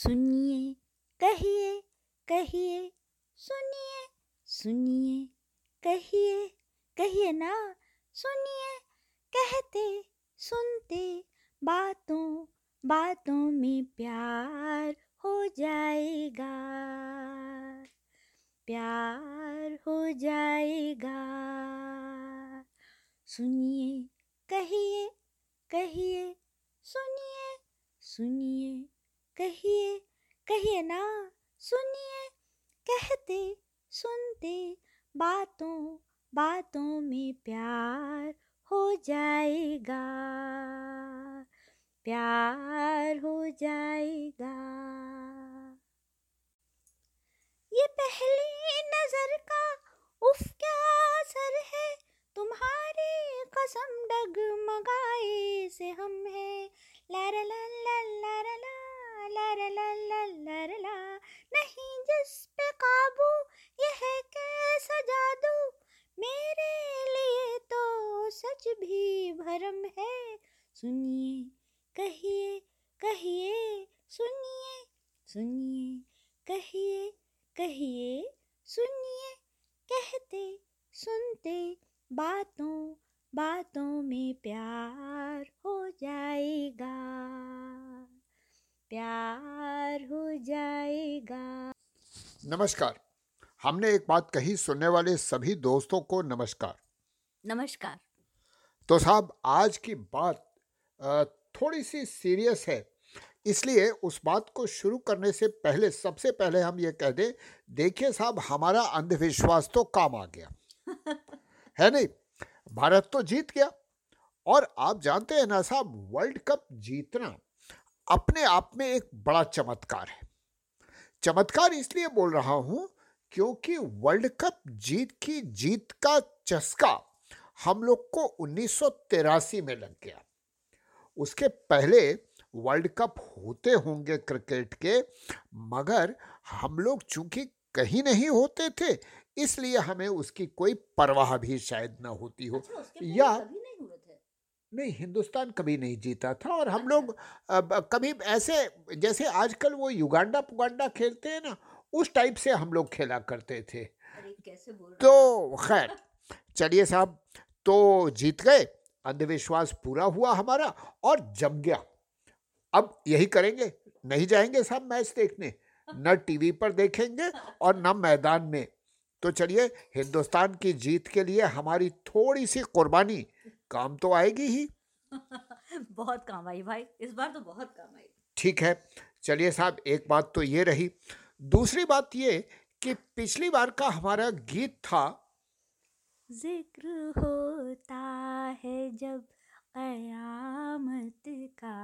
सुनिए, कहिए कहिए, सुनिए सुनिए, कहिए कहिए ना, सुनिए, कहते, सुनते, बातों बातों में प्यार हो जाएगा, प्यार हो जाएगा। सुनिए, कहिए कहिए, सुनिए सुनिए कहिए कहिए ना, सुनिए, कहते, सुनते बातों बातों में प्यार हो जाएगा, प्यार हो जाएगा। ये पहली नज़र का उफ, क्या असर है? तुम्हारी कसम डगमगाए से हम है। ला ला ला ला ला ला ला नहीं जिस पे काबू, यह कैसा जादू। मेरे लिए तो सच भी भरम है। सुनिए, कहिए कहिए, सुनिए सुनिए, कहिए कहिए, सुनिए। कहते, सुनते बातों बातों में प्यार हो जाएगा। प्यार हो जाएगा। नमस्कार। हमने एक बात कही सुनने वाले सभी दोस्तों को नमस्कार। नमस्कार। तो साहब आज की बात थोड़ी सी सीरियस है। इसलिए उस बात को शुरू करने से पहले सबसे पहले हम ये कह दें देखिए साहब हमारा अंधविश्वास तो काम आ गया। है नहीं? भारत तो जीत गया। और आप जानते हैं ना साहब वर्ल्ड कप जीतना अपने आप में एक बड़ा चमत्कार है। चमत्कार इसलिए बोल रहा हूँ क्योंकि वर्ल्ड कप जीत की जीत का चस्का हम लोग को उन्नीस में लग गया। उसके पहले वर्ल्ड कप होते होंगे क्रिकेट के मगर हम लोग चूँकि कहीं नहीं होते थे इसलिए हमें उसकी कोई परवाह भी शायद ना होती हो। या नहीं हिंदुस्तान कभी नहीं जीता था और हम लोग कभी ऐसे जैसे आजकल वो युगांडा पुगांडा खेलते हैं ना उस टाइप से हम लोग खेला करते थे। तो खैर चलिए साहब तो जीत गए अंधविश्वास पूरा हुआ हमारा और जम गया। अब यही करेंगे नहीं जाएँगे साहब मैच देखने न टीवी पर देखेंगे और न मैदान में। तो चलिए हिंदुस्तान की जीत के लिए हमारी थोड़ी सी कुर्बानी काम तो आएगी ही। बहुत काम आई भाई इस बार तो बहुत काम आई। ठीक है चलिए साहब एक बात तो ये रही। दूसरी बात ये कि पिछली बार का हमारा गीत था। ज़िक्र होता है जब कयामत का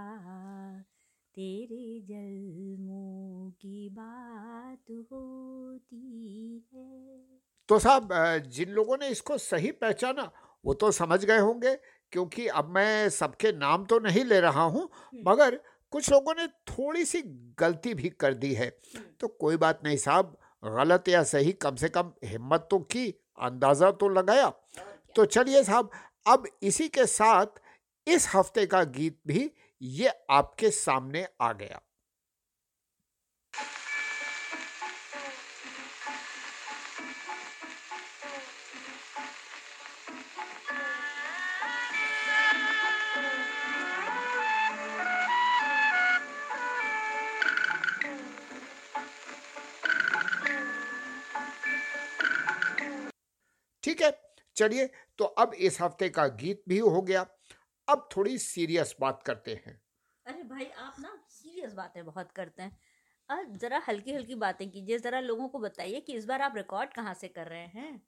तेरे जल्मों की बात होती है। तो साहब जिन लोगों ने इसको सही पहचाना वो तो समझ गए होंगे क्योंकि अब मैं सबके नाम तो नहीं ले रहा हूँ मगर कुछ लोगों ने थोड़ी सी गलती भी कर दी है। तो कोई बात नहीं साहब गलत या सही कम से कम हिम्मत तो की अंदाज़ा तो लगाया। तो चलिए साहब अब इसी के साथ इस हफ़्ते का गीत भी ये आपके सामने आ गया। ठीक है चलिए। तो अब इस हफ़्ते का गीत भी हो गया। अब थोड़ी सीरियस बात करते हैं। अरे भाई आप ना सीरियस बातें बहुत करते हैं। अब जरा हल्की हल्की बातें कीजिए जरा लोगों को बताइए कि इस बार आप रिकॉर्ड कहाँ से कर रहे हैं?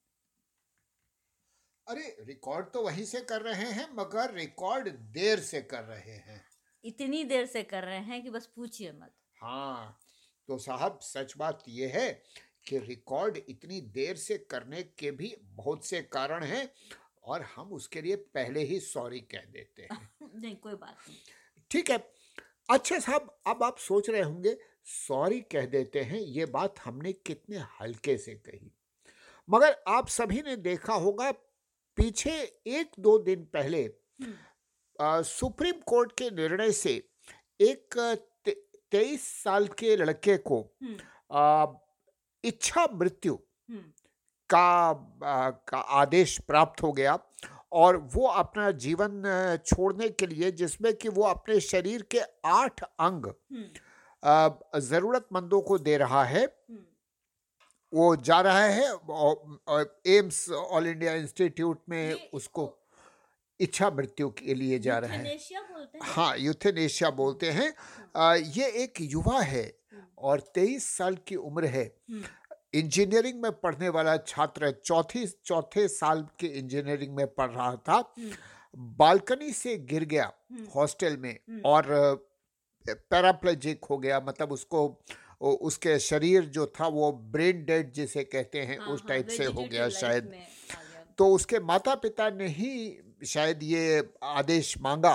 अरे रिकॉर्ड तो वहीं से कर रहे हैं मगर रिकॉर्ड देर से कर रहे हैं। इतनी देर से कर रहे हैं कि बस पूछिए मत। हाँ तो साहब सच बात यह है कि रिकॉर्ड इतनी देर से करने के भी बहुत से कारण हैं और हम उसके लिए पहले ही सॉरी कह देते हैं। नहीं कोई बात नहीं। ठीक है। अच्छा साहब अब आप सोच रहे होंगे सॉरी कह देते हैं ये बात हमने कितने हल्के से कही। मगर आप सभी ने देखा होगा पीछे एक दो दिन पहले हम्म, आ, सुप्रीम कोर्ट के निर्णय से एक तेईस साल के लड़के को हम्म। आ, इच्छा मृत्यु हम्म। का आ, का आदेश प्राप्त हो गया और वो अपना जीवन छोड़ने के लिए जिसमें कि वो अपने शरीर के आठ अंग हम्म। ज़रूरतमंदों को दे रहा है। हम्म। वो जा रहा है और- एम्स ऑल इंडिया इंस्टीट्यूट में उसको इच्छा मृत्यु के लिए जा रहा है। यूथेनेशिया बोलते हैं हाँ यूथेनेशिया बोलते हैं। आ, ये एक युवा है और तेईस साल की उम्र है। इंजीनियरिंग में पढ़ने वाला छात्र चौथी चौथे साल के इंजीनियरिंग में पढ़ रहा था। हम्म, बालकनी से गिर गया हम्म, हॉस्टल में हम्म। और पैराप्लेजिक हो गया मतलब उसको उसके शरीर जो था वो ब्रेन डेड जिसे कहते हैं हाँ, उस हाँ, टाइप से हो गया शायद। तो उसके माता पिता ने ही शायद ये आदेश मांगा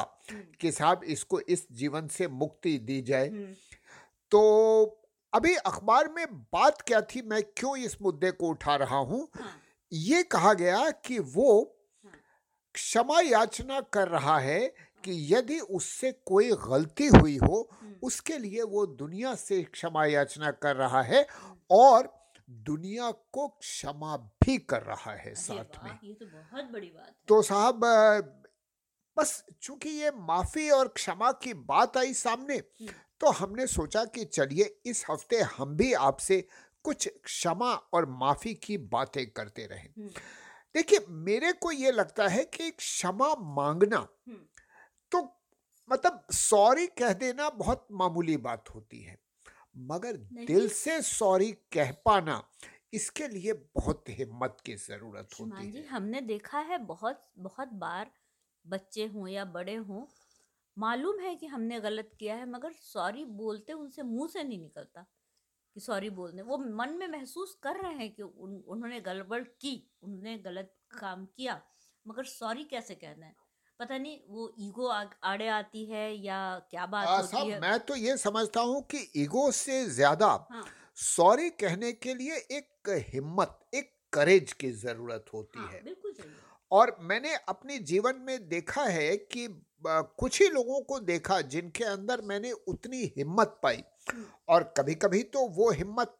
कि साहब इसको इस जीवन से मुक्ति दी जाए। तो अभी अखबार में बात क्या थी मैं क्यों इस मुद्दे को उठा रहा हूँ? हाँ, ये कहा गया कि वो हाँ, क्षमा याचना कर रहा है कि यदि उससे कोई गलती हुई हो हम्म, उसके लिए वो दुनिया से क्षमा याचना कर रहा है और दुनिया को क्षमा भी कर रहा है साथ में। ये तो बहुत बड़ी बात है। तो साहब बस चूँकि ये माफ़ी और क्षमा की बात आई सामने हम्म, तो हमने सोचा कि चलिए इस हफ़्ते हम भी आपसे कुछ क्षमा और माफ़ी की बातें करते रहें। हम्म, देखिए मेरे को ये लगता है कि क्षमा मांगना हम्म, तो मतलब सॉरी कह देना बहुत मामूली बात होती है मगर दिल से सॉरी कह पाना इसके लिए बहुत हिम्मत की ज़रूरत होती है। हमने देखा है बहुत बहुत बार बच्चे हों या बड़े हों मालूम है कि हमने गलत किया है मगर सॉरी बोलते उनसे मुँह से नहीं निकलता कि सॉरी बोलने। वो मन में महसूस कर रहे हैं कि उन, उन्होंने गड़बड़ की उन्होंने गलत काम किया मगर सॉरी कैसे कहना है? पता नहीं वो ईगो आड़े आती है या क्या बात आ, होती है? मैं तो ये समझता हूँ कि ईगो से ज़्यादा हाँ। सॉरी कहने के लिए एक हिम्मत एक करेज की ज़रूरत होती हाँ है। बिल्कुल है। और मैंने अपने जीवन में देखा है कि कुछ ही लोगों को देखा जिनके अंदर मैंने उतनी हिम्मत पाई। और कभी कभी तो वो हिम्मत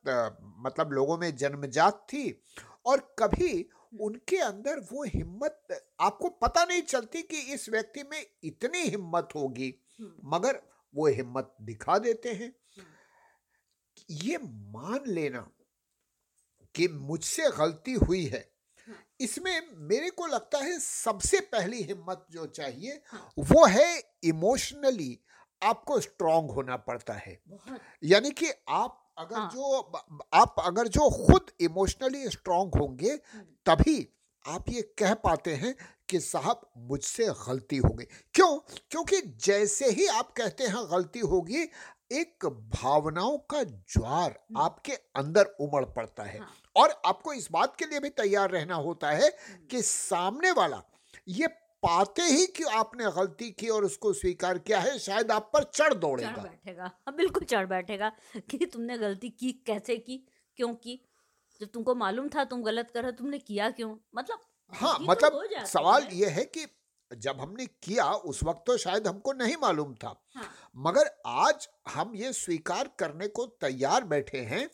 मतलब लोगों में जन्मजात थी और कभी उनके अंदर वो हिम्मत आपको पता नहीं चलती कि इस व्यक्ति में इतनी हिम्मत होगी मगर वो हिम्मत दिखा देते हैं। ये मान लेना कि मुझसे गलती हुई हाँ। इसमें मेरे को लगता है सबसे पहली हिम्मत जो चाहिए हाँ। वो है इमोशनली आपको स्ट्रांग होना पड़ता है। यानी कि आप अगर हाँ। जो आप अगर जो खुद इमोशनली स्ट्रांग होंगे हम्म, तभी आप ये कह पाते हैं कि साहब मुझसे गलती हो गई। क्यों? क्योंकि जैसे ही आप कहते हैं गलती होगी एक भावनाओं का ज्वार आपके अंदर उमड़ पड़ता है। हाँ। और आपको इस बात के लिए भी तैयार रहना होता है कि सामने वाला ये पाते ही कि आपने गलती की और उसको स्वीकार किया है शायद आप पर चढ़ चढ़ दौड़ेगा बैठेगा। हाँ बिल्कुल चढ़ बैठेगा कि तुमने गलती की कैसे की क्यों की? जब तुमको मालूम था तुम गलत कर रहे तुमने किया क्यों? मतलब हाँ तो मतलब सवाल यह है कि जब हमने किया उस वक्त तो शायद हमको नहीं मालूम था। हाँ। मगर आज हम ये स्वीकार करने को तैयार बैठे हैं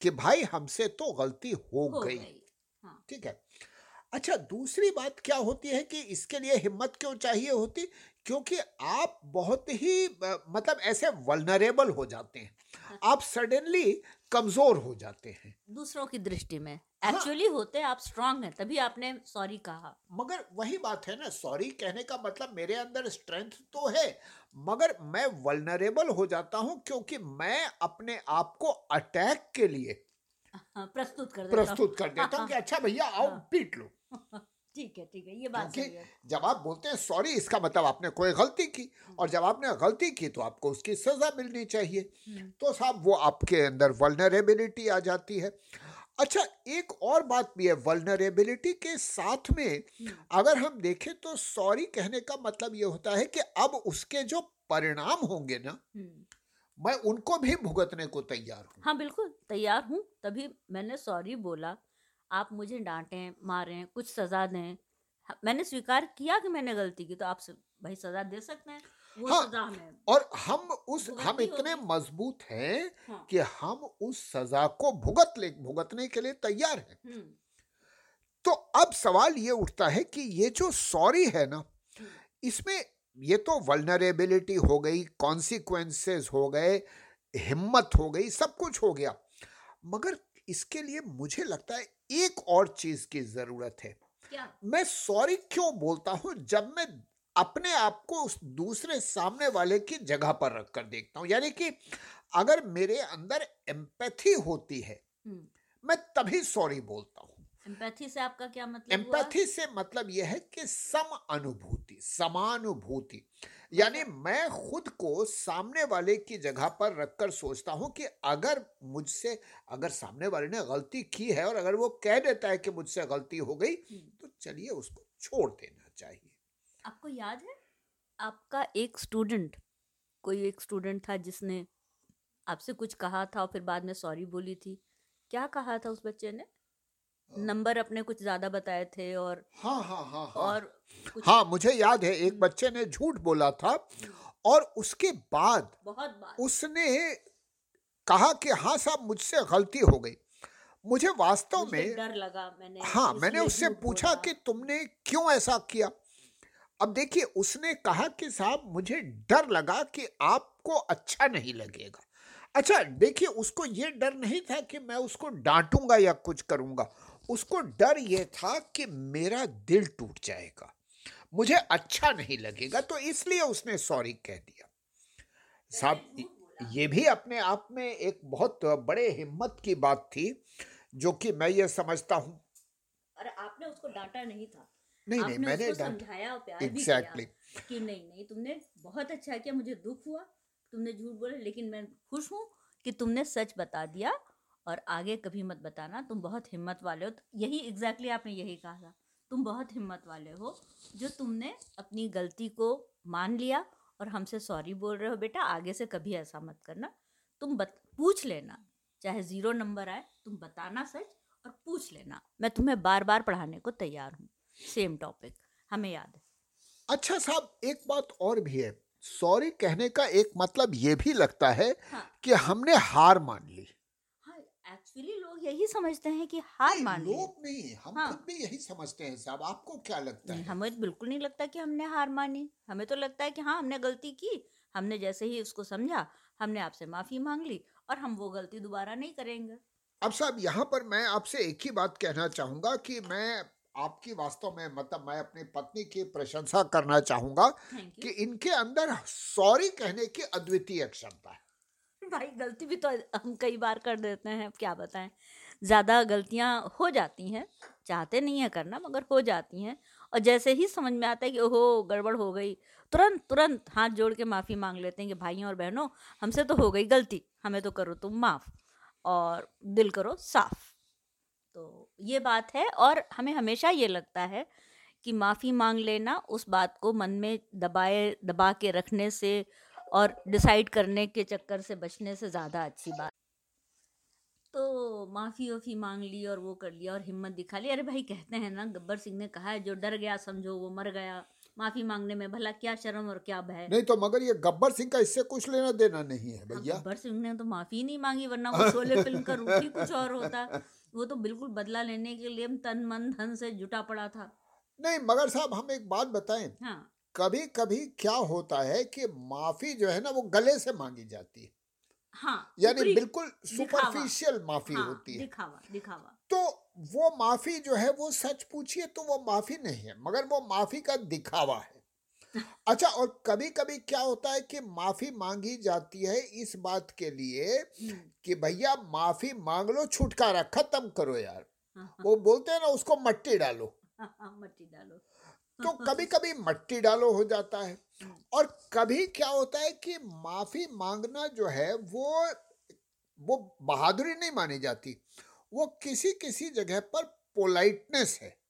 कि भाई हमसे तो गलती हो हो गई। गई हाँ। ठीक है? अच्छा दूसरी बात क्या होती है कि इसके लिए हिम्मत क्यों चाहिए होती? क्योंकि आप बहुत ही मतलब ऐसे वल्नरेबल हो जाते हैं। आप सडनली कमज़ोर हो जाते हैं। दूसरों की दृष्टि में। हाँ। होते आप स्ट्रांग हैं तभी आपने सॉरी कहा। मगर वही बात है ना सॉरी कहने का मतलब मेरे अंदर स्ट्रेंथ तो है मगर मैं वल्नरेबल हो जाता हूँ क्योंकि मैं अपने आप को अटैक के लिए हाँ, प्रस्तुत कर देता प्रस्तुत कर देता हूँ कि अच्छा भैया आओ हाँ। पीट लो। ठीक है ठीक है ये बात क्योंकि है। जब आप बोलते हैं सॉरी इसका मतलब आपने कोई गलती की और जब आपने गलती की तो आपको उसकी सजा मिलनी चाहिए। हम्म, तो साहब वो आपके अंदर वल्नरेबिलिटी आ जाती है। अच्छा एक और बात भी है वल्नरेबिलिटी के साथ में अगर हम देखें तो सॉरी कहने का मतलब ये होता है कि अब उसके जो परिणाम होंगे ना। मैं उनको भी भुगतने को तैयार हूँ। हाँ बिल्कुल तैयार हूँ तभी मैंने सॉरी बोला आप मुझे डांटें मारें कुछ सज़ा दें। मैंने स्वीकार किया कि मैंने गलती की तो आप भाई सज़ा दे सकते हैं। हाँ सजा हमें। और हम उस हम इतने मज़बूत हैं हाँ। कि हम उस सजा को भुगत ले भुगतने के लिए तैयार हैं। हम्म। तो अब सवाल ये उठता है कि ये जो सॉरी है ना हम्म। इसमें ये तो वल्नरेबिलिटी हो गई कॉन्सिक्वेंसेस हो गए हिम्मत हो गई सब कुछ हो गया। मगर इसके लिए मुझे लगता है एक और चीज़ की ज़रूरत है। क्या? मैं सॉरी क्यों बोलता हूँ जब मैं अपने आप को उस दूसरे सामने वाले की जगह पर रख कर देखता हूँ। यानी कि अगर मेरे अंदर एम्पैथी होती है मैं तभी सॉरी बोलता हूँ। एम्पैथी से आपका क्या मतलब एम्पैथी से मतलब यह है कि सम अनुभूति समानुभूति यानी मैं खुद को सामने वाले की जगह पर रखकर सोचता हूँ कि अगर मुझसे अगर सामने वाले ने गलती की है और अगर वो कह देता है कि मुझसे गलती हो गई तो चलिए उसको छोड़ देना। आपको याद है? आपका एक स्टूडेंट कोई एक स्टूडेंट था जिसने आपसे कुछ कहा था और फिर बाद में सॉरी बोली थी। क्या कहा था उस बच्चे ने? नंबर अपने कुछ ज़्यादा बताए थे और हाँ हाँ हाँ हाँ। और हाँ मुझे याद है एक बच्चे ने झूठ बोला था और उसके बाद बहुत बार उसने कहा कि हाँ साहब मुझसे गलती हो गई। मुझे वास्तव में डर लगा मैंने हाँ मैंने उससे पूछा। कि तुमने क्यों ऐसा किया? अब देखिए उसने कहा कि साहब मुझे डर लगा कि आपको अच्छा नहीं लगेगा। अच्छा देखिए उसको ये डर नहीं था कि मैं उसको डांटूँगा या कुछ करूँगा। उसको डर ये था कि मेरा दिल टूट जाएगा। मुझे अच्छा नहीं लगेगा तो इसलिए उसने सॉरी कह दिया। साहब ये भी अपने आप में एक बहुत बड़े हिम्मत की बात थी जो कि मैं ये समझता हूँ। अरे आपने उसको डांटा नहीं था। नहीं नहीं मैंने समझाया और प्यार एग्जैक्टली भी किया। कि नहीं नहीं तुमने बहुत अच्छा किया मुझे दुख हुआ तुमने झूठ बोला लेकिन मैं खुश हूँ कि तुमने सच बता दिया और आगे कभी मत बताना तुम बहुत हिम्मत वाले हो। तो यही एग्जैक्टली exactly आपने यही कहा था तुम बहुत हिम्मत वाले हो जो तुमने अपनी गलती को मान लिया और हमसे सॉरी बोल रहे हो बेटा आगे से कभी ऐसा मत करना। तुम बत, पूछ लेना चाहे ज़ीरो नंबर आए तुम बताना सच और पूछ लेना। मैं तुम्हें बार बार पढ़ाने को तैयार हूँ। सेम टॉपिक हमें याद है। अच्छा साहब एक बात और भी है। सॉरी कहने का एक मतलब ये भी लगता है हाँ। कि हमने हार मान ली। हाँ एक्चुअली लोग यही समझते हैं कि हार मान ली। लोग नहीं हम हाँ। खुद भी यही समझते हैं साहब। आपको क्या लगता है? हमें बिल्कुल नहीं लगता कि हमने हार मानी। हमें तो लगता है कि हाँ हमने गलती की। हमने जैसे ही उसको समझा हमने आपसे माफ़ी मांग ली और हम वो गलती दोबारा नहीं करेंगे। अब साहब यहाँ पर मैं आपसे एक ही बात कहना चाहूँगा कि मैं आपकी वास्तव में मतलब मैं अपनी पत्नी की प्रशंसा करना चाहूँगा कि इनके अंदर सॉरी कहने की अद्वितीय क्षमता है। भाई गलती भी तो हम कई बार कर देते हैं अब क्या बताएँ। ज़्यादा गलतियाँ हो जाती हैं चाहते नहीं है करना मगर हो जाती हैं। और जैसे ही समझ में आता है कि ओहो गड़बड़ हो गई तुरंत तुरंत हाथ जोड़ के माफ़ी मांग लेते हैं कि भाइयों और बहनों हमसे तो हो गई गलती हमें तो करो तुम माफ़ और दिल करो साफ़। तो ये बात है और हमें हमेशा ये लगता है कि माफ़ी मांग लेना उस बात को मन में दबाए दबा के रखने से और डिसाइड करने के चक्कर से बचने से ज़्यादा अच्छी बात। तो माफ़ी वाफ़ी मांग ली और वो कर लिया और हिम्मत दिखा ली। अरे भाई कहते हैं ना गब्बर सिंह ने कहा है जो डर गया समझो वो मर गया। माफ़ी मांगने में भला क्या शर्म और क्या भय? नहीं तो मगर ये गब्बर सिंह का इससे कुछ लेना देना नहीं है हाँ, भैया। गब्बर सिंह ने तो माफ़ी नहीं मांगी वरना वो शोले फ़िल्म का रूप ही कुछ और होता। वो तो बिल्कुल बदला लेने के लिए तन मन धन से जुटा पड़ा था। नहीं मगर साहब हम एक बात बताएँ। हाँ। कभी कभी क्या होता है कि माफ़ी जो है ना वो गले से मांगी जाती है। हाँ यानी बिल्कुल सुपरफिशियल माफ़ी हाँ, होती है। दिखावा दिखावा। तो वो माफ़ी जो है वो सच पूछिए तो वो माफ़ी नहीं है मगर वो माफ़ी का दिखावा है। अच्छा और कभी कभी क्या होता है कि माफ़ी मांगी जाती है इस बात के लिए कि भैया माफ़ी मांग लो छुटकारा खत्म करो यार। हाँ, हाँ, वो बोलते हैं ना उसको मट्टी डालो। हाँ, मट्टी डालो। तो कभी कभी मट्टी डालो हो जाता है। और कभी क्या होता है कि माफ़ी मांगना जो है वो वो बहादुरी नहीं मानी जाती। वो किसी किसी जगह पर पोलाइटनेस है।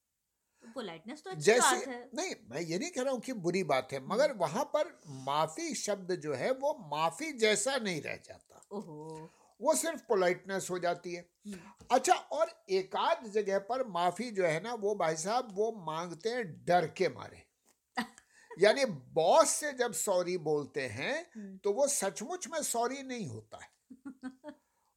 पोलाइटनेस तो अच्छी जैसे बात है। नहीं मैं ये नहीं कह रहा हूँ कि बुरी बात है मगर वहाँ पर माफ़ी शब्द जो है वो माफ़ी जैसा नहीं रह जाता। ओहो। वो सिर्फ़ पोलाइटनेस हो जाती है। हम्म, अच्छा और एकाध जगह पर माफ़ी जो है ना वो भाई साहब वो मांगते हैं डर के मारे। यानी बॉस से जब सॉरी बोलते हैं हम्म, तो वो सचमुच में सॉरी नहीं होता है।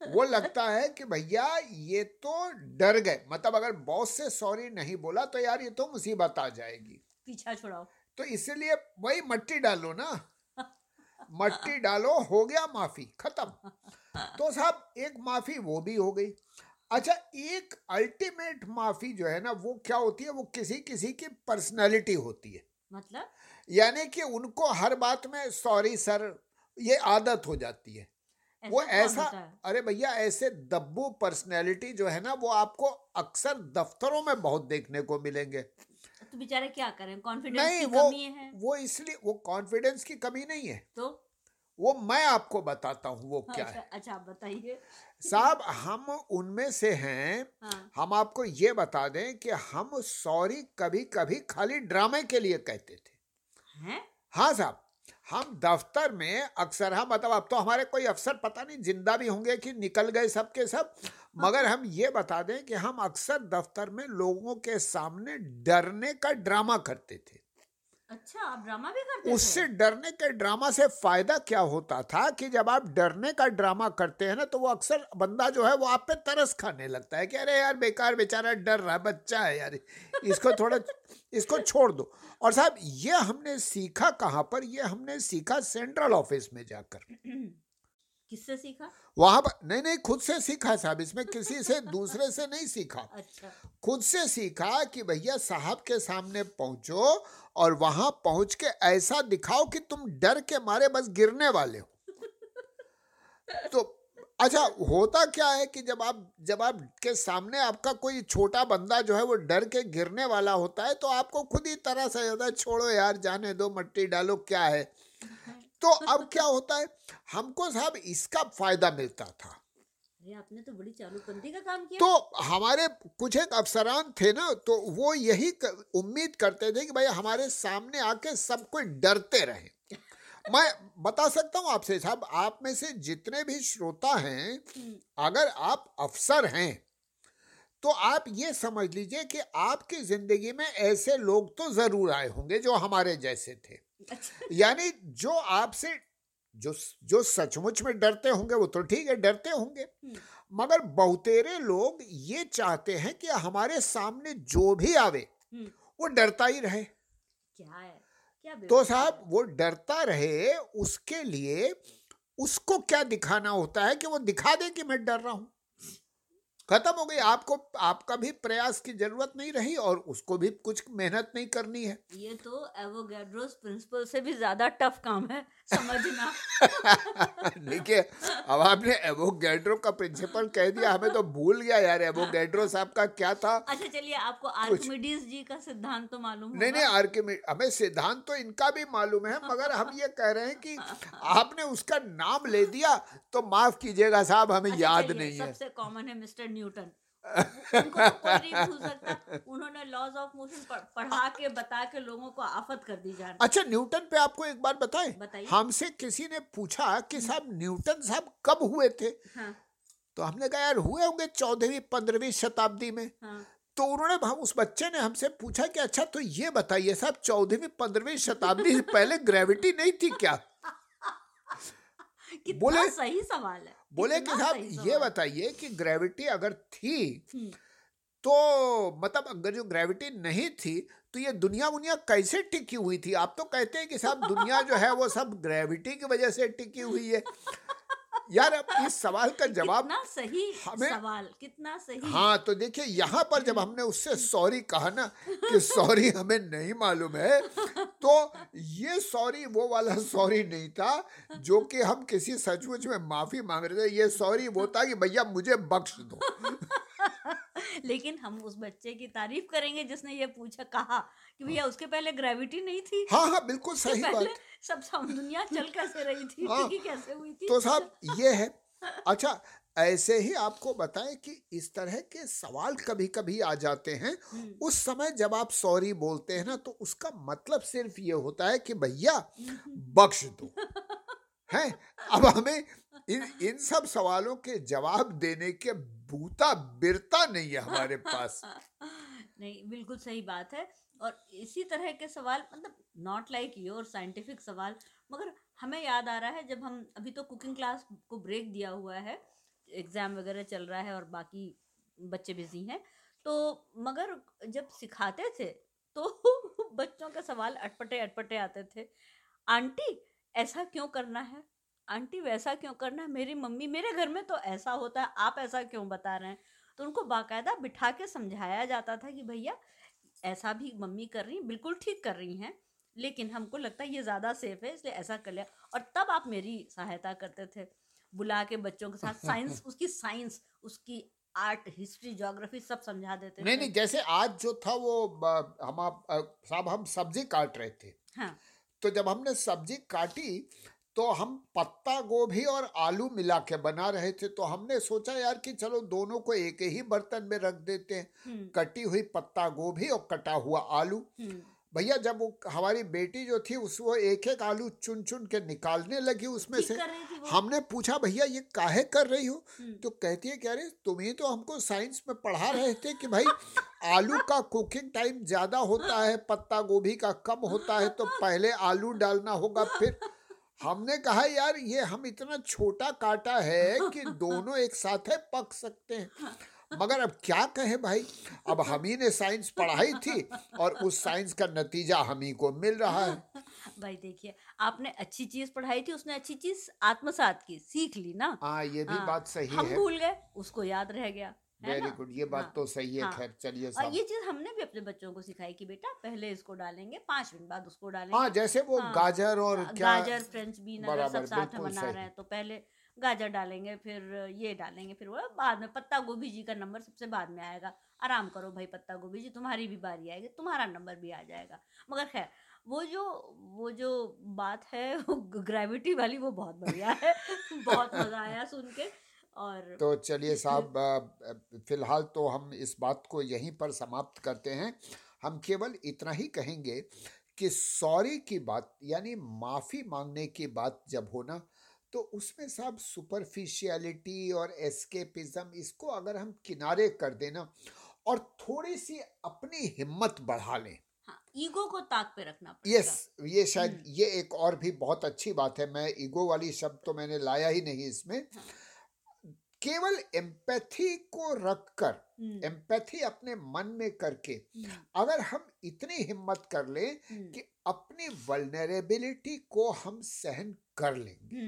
वो लगता है कि भैया ये तो डर गए। मतलब अगर बॉस से सॉरी नहीं बोला तो यार ये तो मुसीबत आ जाएगी। पीछा छुड़ाओ। तो इसलिए वही मट्टी डालो ना। मट्टी डालो हो गया माफ़ी खत्म। तो साहब एक माफ़ी वो भी हो गई। अच्छा एक अल्टीमेट माफ़ी जो है ना वो क्या होती है? वो किसी किसी की पर्सनैलिटी होती है। मतलब? यानी कि उनको हर बात में सॉरी सर ये आदत हो जाती है। वो ऐसा? अरे भैया ऐसे दब्बू पर्सनैलिटी जो है ना वो आपको अक्सर दफ्तरों में बहुत देखने को मिलेंगे। तो बेचारे क्या करें? कॉन्फिडेंस नहीं की वो कमी है। वो इसलिए वो कॉन्फिडेंस की कमी नहीं है। तो? वो मैं आपको बताता हूँ वो क्या अच्छा है। अच्छा आप बताइए। साहब हम उनमें से हैं। हाँ। हम आपको ये बता दें कि हम सॉरी कभी कभी खाली ड्रामे के लिए कहते थे। हैं? हाँ साहब। हम दफ्तर में अक्सर हम मतलब अब तो हमारे कोई अफसर पता नहीं ज़िंदा भी होंगे कि निकल गए सब। के सब मगर हम ये बता दें कि हम अक्सर दफ्तर में लोगों के सामने डरने का ड्रामा करते थे। अच्छा आप ड्रामा भी करते उससे डरने के ड्रामा से फ़ायदा क्या होता था कि जब आप डरने का ड्रामा करते हैं ना तो वो अक्सर बंदा जो है वो आप पे तरस खाने लगता है कि अरे यार बेकार बेचारा डर रहा है बच्चा है यार इसको थोड़ा इसको छोड़ दो। और साहब ये हमने सीखा कहाँ पर? ये हमने सीखा सेंट्रल ऑफ़िस में जाकर। किससे सीखा? वहाँ पर नहीं नहीं खुद से सीखा साहब इसमें किसी से दूसरे से नहीं सीखा। अच्छा। खुद से सीखा कि भैया साहब के सामने पहुंचो और वहाँ पहुँच के ऐसा दिखाओ कि तुम डर के मारे बस गिरने वाले हो। तो अच्छा होता क्या है कि जब आप जब आप के सामने आपका कोई छोटा बंदा जो है वो डर के गिरने वाला होता है तो आपको खुद ही तरह से होता है छोड़ो यार जाने दो मट्टी डालो क्या है? तो अब क्या होता है हमको साहब इसका फ़ायदा मिलता था। आपने तो बड़ी चालूपंथी का काम किया। तो हमारे कुछ एक अफसरान थे ना तो वो यही क- उम्मीद करते थे कि भाई हमारे सामने आके सब कोई डरते रहे। मैं बता सकता हूँ आपसे साहब आप में से जितने भी श्रोता हैं हम्म, अगर आप अफसर हैं तो आप ये समझ लीजिए कि आपकी ज़िंदगी में ऐसे लोग तो ज़रूर आए होंगे जो हमारे जैसे थे। अच्छा। यानी जो आपसे जो जो सचमुच में डरते होंगे वो तो ठीक है डरते होंगे। हम्म, मगर बहुतेरे लोग ये चाहते हैं कि हमारे सामने जो भी आवे हम्म, वो डरता ही रहे। क्या है? तो साहब वो डरता रहे उसके लिए उसको क्या दिखाना होता है कि वो दिखा दे कि मैं डर रहा हूँ? खत्म हो गई। आपको आपका भी प्रयास की ज़रूरत नहीं रही और उसको भी कुछ मेहनत नहीं करनी है। ये तो एवोगैड्रोस प्रिंसिपल से भी ज़्यादा टफ काम है समझना। देखिए अब आपने एवोगैड्रो का प्रिंसिपल कह दिया हमें तो भूल गया यार एवोगैड्रो साहब का क्या था? अच्छा चलिए आपको आर्किमिडीज जी का सिद्धांत तो मालूम नहीं नहीं आर्किमिड हमें सिद्धांत तो इनका भी मालूम है मगर हम ये कह रहे हैं कि आपने उसका नाम ले दिया तो माफ़ कीजिएगा साहब हमें अच्छा, याद नहीं है। सबसे कॉमन है मिस्टर न्यूटन। उनको तो कोई नहीं भूल सकता। उन्होंने लॉज ऑफ़ मोशन पढ़ा के बता के लोगों को आफत कर दी जान। अच्छा न्यूटन पे आपको एक बात बताएँ? बताइए। हमसे किसी ने पूछा कि साहब न्यूटन साहब कब हुए थे? हाँ। तो हमने कहा यार हुए होंगे चौदहवीं पंद्रहवीं शताब्दी में। हाँ। तो उन्होंने हम उस बच्चे ने हमसे पूछा कि अच्छा तो ये बताइए साहब चौदहवीं पंद्रहवीं शताब्दी से पहले ग्रेविटी नहीं थी क्या? बोले- सही सवाल है। बोले कि साहब ये बताइए कि ग्रेविटी अगर थी हम्म, तो मतलब अगर जो ग्रेविटी नहीं थी तो ये दुनिया वुनिया कैसे टिकी हुई थी? आप तो कहते हैं कि साहब दुनिया जो है वो सब ग्रेविटी की वजह से टिकी हुई है। यार अब इस सवाल का जवाब कितना सही हमें- सवाल कितना सही। हाँ तो देखिए यहाँ पर जब हमने उससे सॉरी कहा ना कि सॉरी हमें नहीं मालूम है तो ये सॉरी वो वाला सॉरी नहीं था जो कि हम किसी सचमुच में माफ़ी मांग रहे थे। ये सॉरी वो था कि भैया मुझे बख्श दो। लेकिन हम उस बच्चे की तारीफ़ करेंगे जिसने ये पूछा कहा कि भैया उसके पहले ग्रेविटी नहीं थी? हाँ हाँ बिल्कुल सही बात। सब दुनिया चल कैसे रही थी? हाँ। कैसे हुई थी? तो साहब ये है। अच्छा ऐसे ही आपको बताएँ कि इस तरह के सवाल कभी कभी आ जाते हैं। हम्म, उस समय जब आप सॉरी बोलते हैं ना तो उसका मतलब सिर्फ़ ये होता है कि भैया बख्श दो। हैं? अब हमें इन इन सब सवालों के जवाब देने के बूता बिरता नहीं है हमारे पास। नहीं, बिल्कुल सही बात है। और इसी तरह के सवाल मतलब नॉट लाइक योर साइंटिफिक सवाल, मगर हमें याद आ रहा है जब हम अभी तो कुकिंग क्लास को ब्रेक दिया हुआ है एग्ज़ाम वगैरह चल रहा है और बाकी बच्चे बिज़ी हैं तो मगर जब सिखाते थे तो बच्चों के सवाल अटपटे अटपटे आते थे। आंटी ऐसा क्यों करना है? आंटी वैसा क्यों करना है? मेरी मम्मी मेरे घर में तो ऐसा होता है आप ऐसा क्यों बता रहे हैं? तो उनको बाकायदा बिठा के समझाया जाता था कि भैया ऐसा भी मम्मी कर रही बिल्कुल ठीक कर रही हैं लेकिन हमको लगता है ये ज़्यादा सेफ़ है इसलिए ऐसा कर लिया। और तब आप मेरी सहायता करते थे बुला के बच्चों के साथ साइंस उसकी साइंस उसकी आर्ट हिस्ट्री ज्योग्राफी सब समझा देते नहीं नहीं जैसे आज जो था वो हम आप साहब हम सब्ज़ी काट रहे थे। हाँ। तो जब हमने सब्ज़ी काटी तो हम पत्ता गोभी और आलू मिला के बना रहे थे तो हमने सोचा यार कि चलो दोनों को एक ही बर्तन में रख देते हैं हम्म। कटी हुई पत्ता गोभी और कटा हुआ आलू हम्म। भैया जब वो हमारी बेटी जो थी उस वो एक एक आलू चुन चुन के निकालने लगी उसमें से। हमने पूछा भैया ये काहे कर रही हो? हम्म। तो कहती है कह रहे तुम ही तो हमको साइंस में पढ़ा रहे थे कि भाई आलू का कुकिंग टाइम ज़्यादा होता है पत्ता गोभी का कम होता है तो पहले आलू डालना होगा फिर। हमने कहा यार ये हम इतना छोटा काटा है कि दोनों एक साथ है पक सकते हैं। मगर अब क्या कहे भाई? अब हम ही ने साइंस पढ़ाई थी और उस साइंस का नतीजा हम ही को मिल रहा है। भाई देखिए आपने अच्छी चीज़ पढ़ाई थी उसने अच्छी चीज़ आत्मसात की सीख ली ना? हाँ ये भी आ, हाँ, बात सही हम है। भूल गए उसको याद रह गया वेरी गुड ये बात हाँ, तो सही है हाँ, खैर चलिए और ये चीज़ हमने भी अपने बच्चों को सिखाई कि बेटा पहले इसको डालेंगे पाँच मिनट बाद उसको डालेंगे। हाँ जैसे वो हाँ, गाजर और क्या गाजर फ्रेंच बीन अगर सब साथ में बना रहे हैं तो पहले गाजर डालेंगे फिर ये डालेंगे फिर वो बाद में पत्ता गोभी जी का नंबर सबसे बाद में आएगा। आराम करो भाई पत्ता गोभी जी तुम्हारी भी बारी आएगी तुम्हारा नंबर भी आ जाएगा। मगर खैर वो जो वो जो बात है वो ग्रेविटी वाली वो बहुत बढ़िया है बहुत मज़ा आया सुन के और तो चलिए साहब फ़िलहाल तो हम इस बात को यहीं पर समाप्त करते हैं। हम केवल इतना ही कहेंगे कि सॉरी की बात यानी माफ़ी मांगने की बात जब होना तो उसमें साहब सुपरफिशियलिटी और एस्केपिज्म इसको अगर हम किनारे कर देना और थोड़ी सी अपनी हिम्मत बढ़ा लें हाँ, ईगो को ताक पे रखना यस ये शायद हम्म। ये एक और भी बहुत अच्छी बात है मैं ईगो वाली शब्द तो मैंने लाया ही नहीं इसमें हाँ. केवल एम्पैथी को रखकर एम्पैथी हम्म। अपने मन में करके हम्म। अगर हम इतनी हिम्मत कर लें कि अपनी वल्नरेबिलिटी को हम सहन कर लेंगे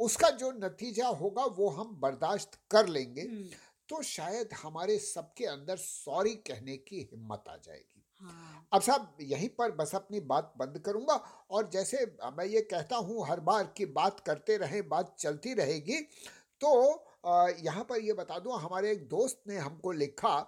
उसका जो नतीजा होगा वो हम बर्दाश्त कर लेंगे हम्म। तो शायद हमारे सबके अंदर सॉरी कहने की हिम्मत आ जाएगी हाँ। अब साहब यहीं पर बस अपनी बात बंद करूँगा और जैसे मैं ये कहता हूँ हर बार की बात करते रहे बात चलती रहेगी तो यहाँ पर ये बता दूँ हमारे एक दोस्त ने हमको लिखा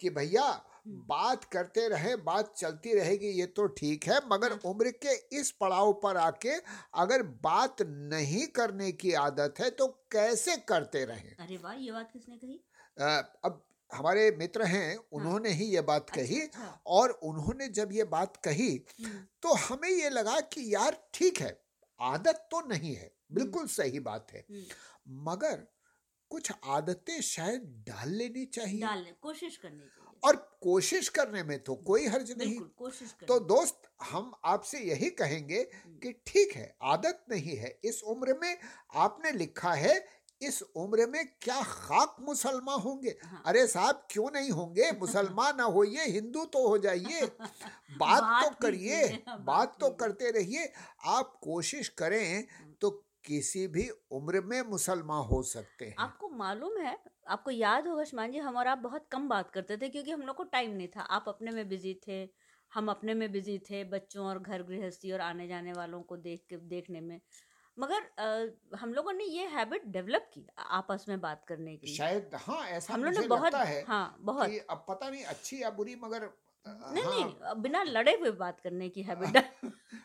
कि भैया बात करते रहे बात चलती रहेगी ये तो ठीक है मगर हाँ। उम्र के इस पड़ाव पर आके अगर बात नहीं करने की आदत है तो कैसे करते रहे अरे वाह ये बात किसने कही आ, अब हमारे मित्र हैं हाँ। उन्होंने ही ये बात अच्छा, कही अच्छा। और उन्होंने जब ये बात कही हम्म। तो हमें ये लगा कि यार ठीक है आदत तो नहीं है हम्म। बिल्कुल सही बात है हम्म। मगर कुछ आदतें शायद डाल लेनी चाहिए। डाल कोशिश करनी चाहिए। और कोशिश करने में तो कोई हर्ज नहीं। कोशिश तो दोस्त हम आपसे यही कहेंगे हम्म। कि ठीक है आदत नहीं है। इस उम्र में आपने लिखा है इस उम्र में क्या खाक मुसलमान होंगे? हाँ। अरे साहब क्यों नहीं होंगे? मुसलमान ना होइए हिंदू तो हो जाइए। बात, बात तो करिए बात, बात तो करते रहिए। आप कोशिश करें हम्म। तो किसी भी उम्र में मुसलमान हो सकते हैं। आपको मालूम है आपको याद होगा शमान जी हम और आप बहुत कम बात करते थे क्योंकि हम लोग को टाइम नहीं था। आप अपने में बिज़ी थे हम अपने में बिज़ी थे बच्चों और घर गृहस्थी और आने जाने वालों को देख के देखने में। मगर आ, हम लोगों ने ये हैबिट डेवलप की आपस में बात करने की। शायद हाँ ऐसा हम लोगों ने बहुत है हाँ बहुत। अब पता नहीं अच्छी या बुरी मगर नहीं हाँ। नहीं बिना लड़े हुए बात करने की हैबिट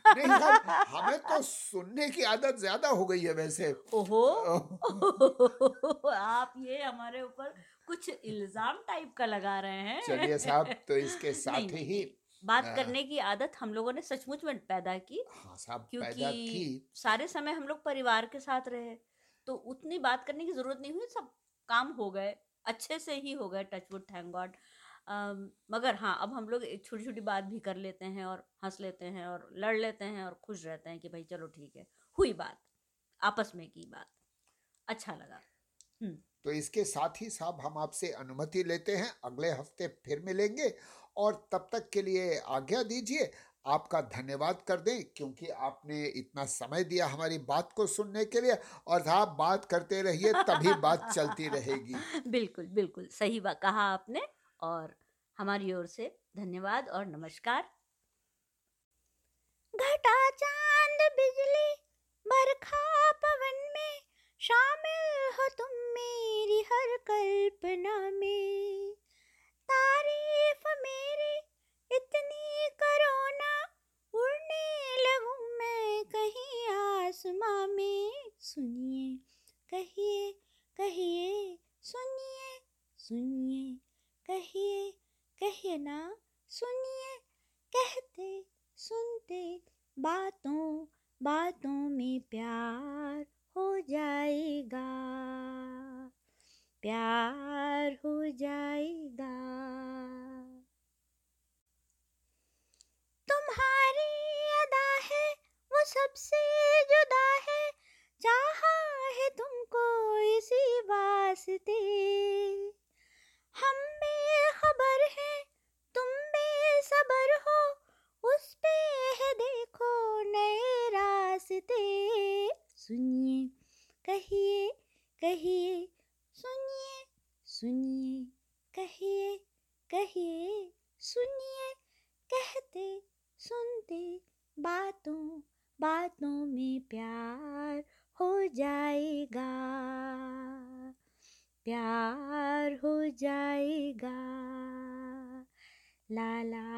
नहीं हमें तो सुनने की आदत ज़्यादा हो गई है वैसे। ओहो। आप ये हमारे ऊपर कुछ इल्ज़ाम टाइप का लगा रहे हैं। चलिए साहब तो इसके साथ ही बात आ, करने की आदत हम लोगों ने सचमुच में पैदा की हाँ साहब क्योंकि पैदा की। सारे समय हम लोग परिवार के साथ रहे तो उतनी बात करने की ज़रूरत नहीं हुई सब काम हो गए अच्छे से ही हो गए टचवुड थैंक गॉड मगर हाँ अब हम लोग एक छोटी छोटी बात भी कर लेते हैं और हंस लेते हैं और लड़ लेते हैं और खुश रहते हैं कि भाई चलो ठीक है। हुई बात आपस में की बात। अच्छा लगा। तो इसके साथ ही साहब हम आपसे अनुमति लेते हैं अगले हफ़्ते फिर मिलेंगे और तब तक के लिए आज्ञा दीजिए आपका धन्यवाद कर दें क्योंकि आपने इतना समय दिया हमारी बात को सुनने के लिए और आप बात करते रहिए तभी बात चलती रहेगी। बिल्कुल बिल्कुल सही बात कहा आपने। और हमारी ओर से धन्यवाद और नमस्कार। घटा चाँद बिजली, बरखा पवन में शामिल हो तुम मेरी हर कल्पना में। तारीफ़ मेरी इतनी करो ना, उड़ने लगूं मैं कहीं आसमां में। सुनिए, कहिए कहिए, सुनिए सुनिए। कहिए कहिए ना, सुनिए, कहते, सुनते बातों बातों में प्यार हो जाएगा। प्यार हो जाएगा। तुम्हारी अदा है वो सबसे ला ला